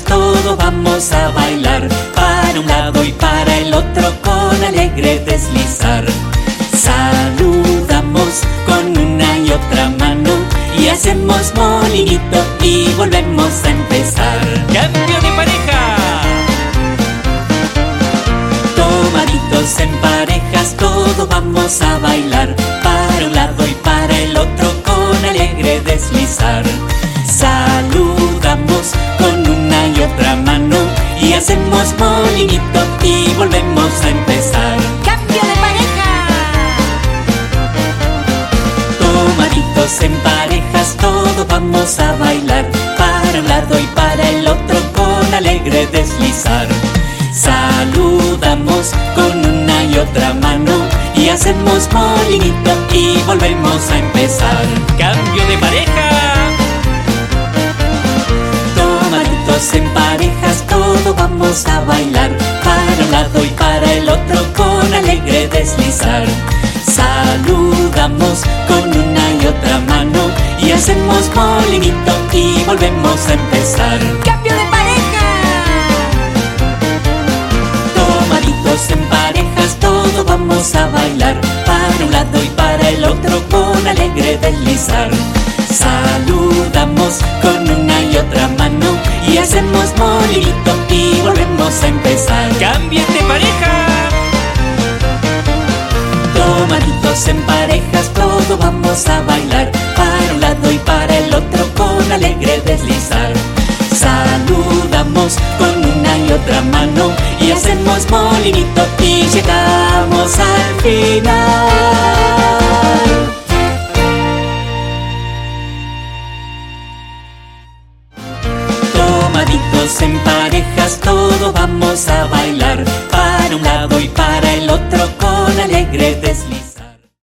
todos vamos a bailar. Para un lado y para el otro con alegre deslizar. Saludamos con una y otra mano y hacemos molinito y volvemos a empezar. ¡Cambio de pareja! Tomaditos en parejas, todos vamos a bailar. Para un lado y para el otro con alegre deslizar. Molinito y volvemos a empezar. ¡Cambio de pareja! Tomaditos en parejas, todos vamos a bailar. Para un lado y para el otro con alegre deslizar. Saludamos con una y otra mano y hacemos molinito y volvemos a empezar. ¡Cambio de pareja! Vamos a bailar. Para un lado y para el otro con alegre deslizar. Saludamos con una y otra mano y hacemos molinito y volvemos a empezar. ¡Cambio de pareja! Tomaditos en parejas, todos vamos a bailar. Para un lado y para el otro con alegre deslizar. Saludamos con una y otra mano y hacemos molinito volvemos a empezar. ¡Cambien de pareja! Tomaditos en parejas, todos vamos a bailar. Para un lado y para el otro con alegre deslizar. Saludamos con una y otra mano y hacemos molinito y llegamos al final. Tomaditos en parejas, todos vamos a bailar.